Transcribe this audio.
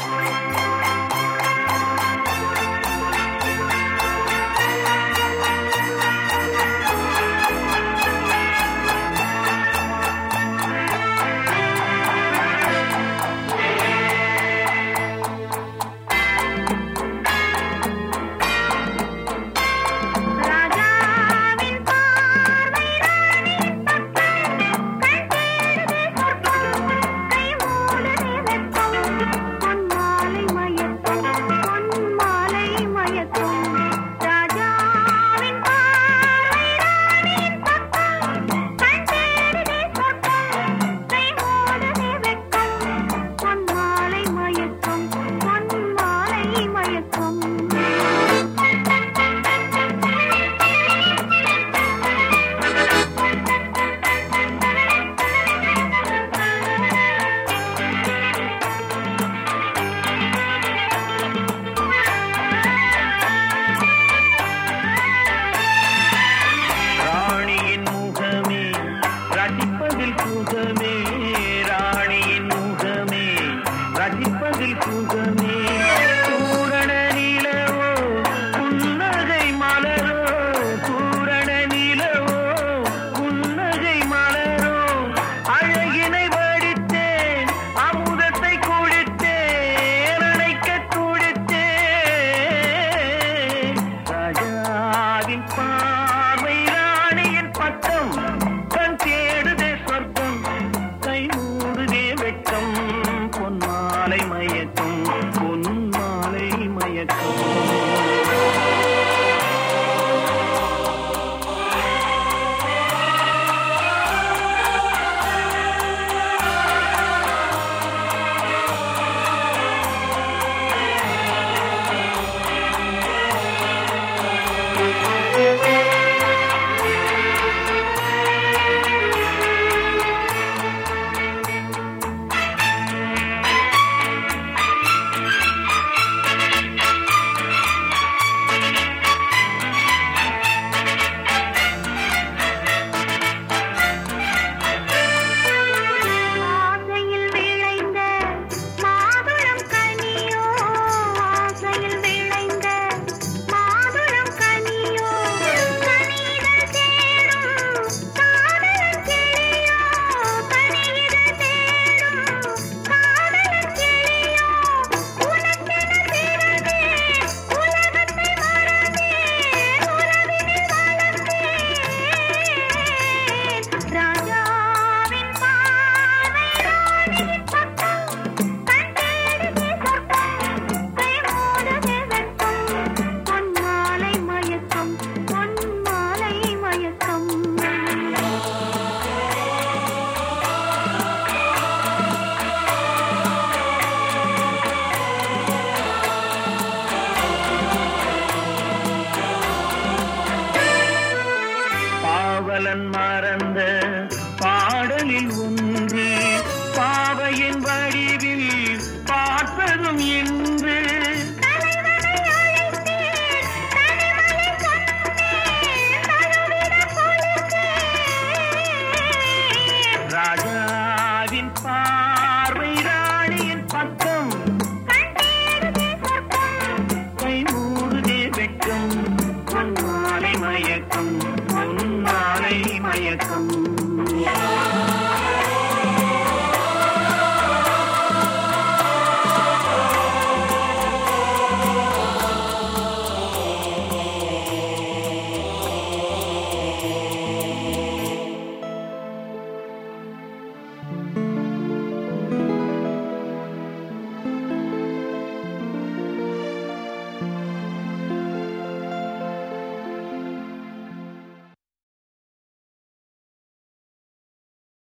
you. அதில் புகமே Senhor. மயக்கம்